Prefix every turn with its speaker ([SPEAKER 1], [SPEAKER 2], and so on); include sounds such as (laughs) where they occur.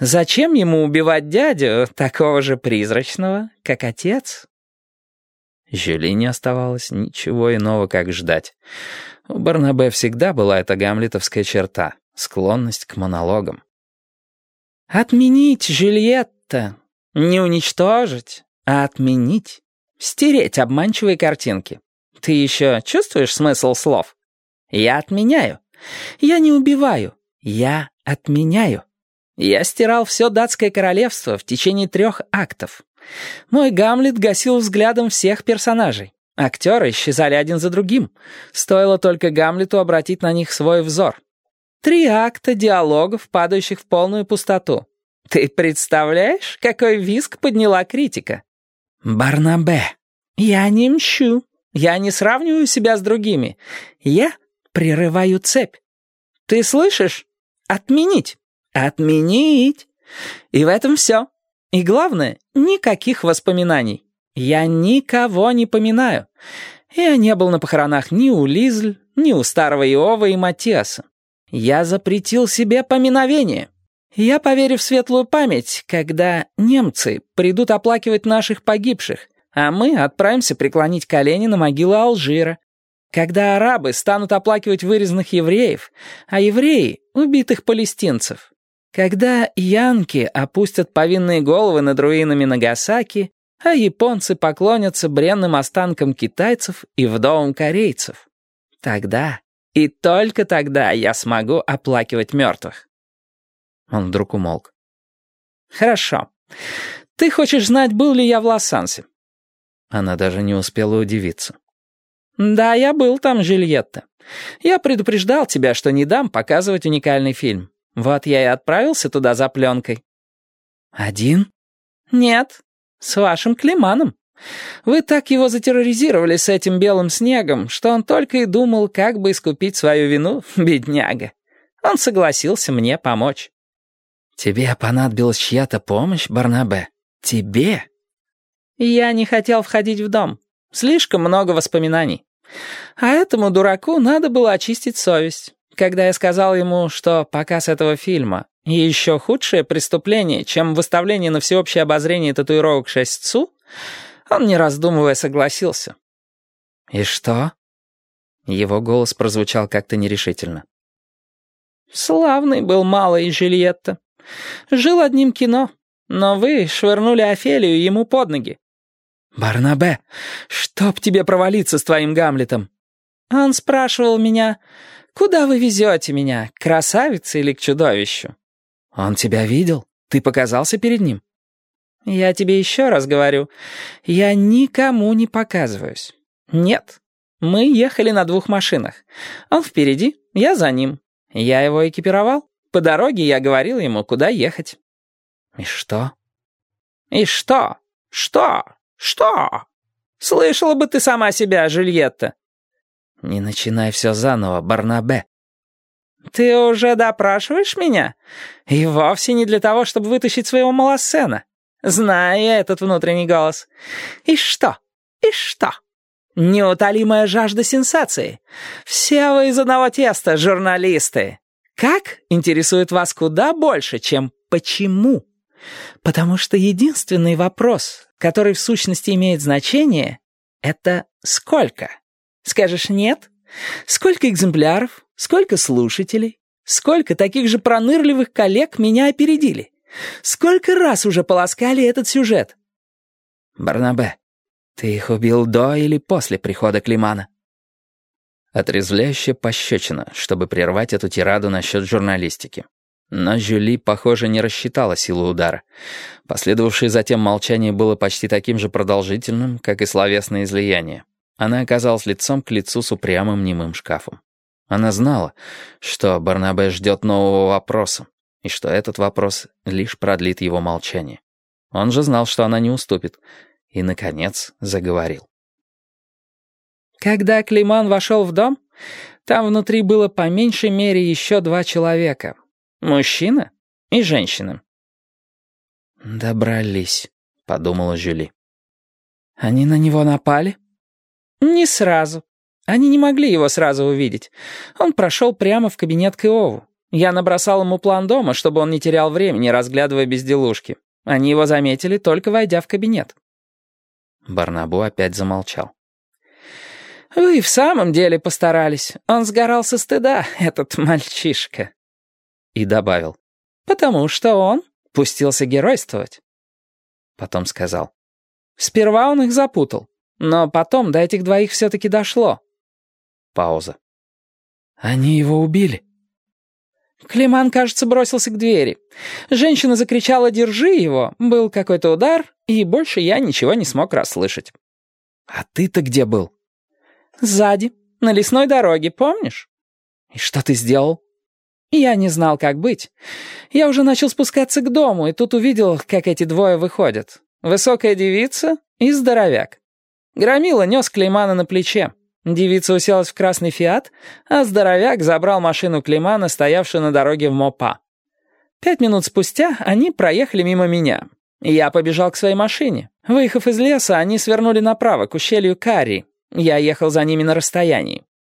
[SPEAKER 1] Зачем ему убивать дядю, такого же призрачного, как отец?
[SPEAKER 2] Жюли не оставалось ничего иного, как ждать. У Барнабе всегда была эта гамлетовская черта — склонность к монологам.
[SPEAKER 1] «Отменить, Жюльетта! Не уничтожить, а отменить. Стереть обманчивые картинки. Ты еще чувствуешь смысл слов? Я отменяю. Я не убиваю. Я отменяю. Я стирал все датское королевство в течение трех актов. Мой Гамлет гасил взглядом всех персонажей. Актеры исчезали один за другим. Стоило только Гамлету обратить на них свой взор. Три акта диалогов, падающих в полную пустоту. Ты представляешь, какой виск подняла критика? Барнабе, я не мщу. Я не сравниваю себя с другими. Я прерываю цепь. Ты слышишь? Отменить. Отменить. И в этом все. И главное, никаких воспоминаний. Я никого не поминаю. Я не был на похоронах ни у Лизль, ни у старого Иова и Матиаса. Я запретил себе поминовение. Я поверю в светлую память, когда немцы придут оплакивать наших погибших, а мы отправимся преклонить колени на могилу Алжира. Когда арабы станут оплакивать вырезанных евреев, а евреи — убитых палестинцев. Когда янки опустят повинные головы над руинами Нагасаки, а японцы поклонятся бренным останкам китайцев и вдовам корейцев. Тогда и только тогда я смогу оплакивать мертвых.
[SPEAKER 2] Он вдруг умолк.
[SPEAKER 1] «Хорошо. Ты хочешь знать, был ли я в Лос-Ансе?»
[SPEAKER 2] Она даже не успела удивиться.
[SPEAKER 1] «Да, я был там, Жильетта. Я предупреждал тебя, что не дам показывать уникальный фильм. Вот я и отправился туда за пленкой».
[SPEAKER 2] «Один?»
[SPEAKER 1] «Нет, с вашим Климаном. Вы так его затерроризировали с этим белым снегом, что он только и думал, как бы искупить свою вину, (laughs) бедняга. Он согласился мне помочь».
[SPEAKER 2] «Тебе понадобилась чья-то помощь, Барнабе? Тебе?»
[SPEAKER 1] «Я не хотел входить в дом. Слишком много воспоминаний. А этому дураку надо было очистить совесть. Когда я сказал ему, что показ этого фильма — еще худшее преступление, чем выставление на всеобщее обозрение татуировок шестцу, он, не раздумывая, согласился.
[SPEAKER 2] «И что?» Его голос прозвучал как-то нерешительно.
[SPEAKER 1] «Славный был малый Жильетта. Жил одним кино, но вы швырнули Офелию ему под ноги. «Барнабе, чтоб тебе провалиться с твоим Гамлетом!» Он спрашивал меня, «Куда вы везете меня, к красавице или к чудовищу?»
[SPEAKER 2] «Он тебя видел? Ты показался перед ним?»
[SPEAKER 1] «Я тебе еще раз говорю, я никому не показываюсь. Нет, мы ехали на двух машинах. Он впереди, я за ним. Я его экипировал. По дороге я говорил ему, куда ехать».
[SPEAKER 2] «И что?»
[SPEAKER 1] «И что? Что?» «Что? Слышала бы ты сама себя, Жюльетта».
[SPEAKER 2] «Не начинай все заново, Барнабе».
[SPEAKER 1] «Ты уже допрашиваешь меня? И вовсе не для того, чтобы вытащить своего малосцена. Знаю этот внутренний голос. И что? И что? Неутолимая жажда сенсации. Все вы из одного теста, журналисты. Как интересует вас куда больше, чем почему? Потому что единственный вопрос, который в сущности имеет значение, это сколько? Скажешь нет? Сколько экземпляров? Сколько слушателей? Сколько таких же пронырливых коллег меня опередили? Сколько раз уже полоскали этот сюжет?
[SPEAKER 2] Барнабе, ты их убил до или после прихода Климана? Отрезвляющая пощечина, чтобы прервать эту тираду насчет журналистики. Но Жюли, похоже, не рассчитала силу удара. Последовавшее затем молчание было почти таким же продолжительным, как и словесное излияние. Она оказалась лицом к лицу с упрямым немым шкафом. Она знала, что Барнабе ждет нового вопроса, и что этот вопрос лишь продлит его молчание. Он же знал, что она не уступит, и, наконец, заговорил.
[SPEAKER 1] Когда Климан вошел в дом, там внутри было по меньшей мере еще два человека — Мужчина и женщина.
[SPEAKER 2] «Добрались», — подумала Жюли.
[SPEAKER 1] «Они на него напали?» «Не сразу. Они не могли его сразу увидеть. Он прошел прямо в кабинет к Иову. Я набросал ему план дома, чтобы он не терял времени, разглядывая безделушки. Они его заметили, только войдя в кабинет».
[SPEAKER 2] Барнабу опять замолчал.
[SPEAKER 1] «Вы в самом деле постарались. Он сгорал со стыда, этот мальчишка».
[SPEAKER 2] И добавил.
[SPEAKER 1] «Потому что он пустился геройствовать».
[SPEAKER 2] Потом сказал.
[SPEAKER 1] «Сперва он их запутал, но потом до этих двоих все-таки дошло».
[SPEAKER 2] Пауза.
[SPEAKER 1] «Они его убили?» Климан, кажется, бросился к двери. Женщина закричала «Держи его!» Был какой-то удар, и больше я ничего не смог расслышать.
[SPEAKER 2] «А ты-то где был?»
[SPEAKER 1] «Сзади, на лесной дороге, помнишь?»
[SPEAKER 2] «И что ты сделал?»
[SPEAKER 1] Я не знал, как быть. Я уже начал спускаться к дому, и тут увидел, как эти двое выходят. Высокая девица и здоровяк. Громила нес Клеймана на плече. Девица уселась в красный «Фиат», а здоровяк забрал машину Клеймана, стоявшую на дороге в Мопа. Пять минут спустя они проехали мимо меня. Я побежал к своей машине. Выехав из леса, они свернули направо, к ущелью Карри. Я ехал за ними на расстоянии.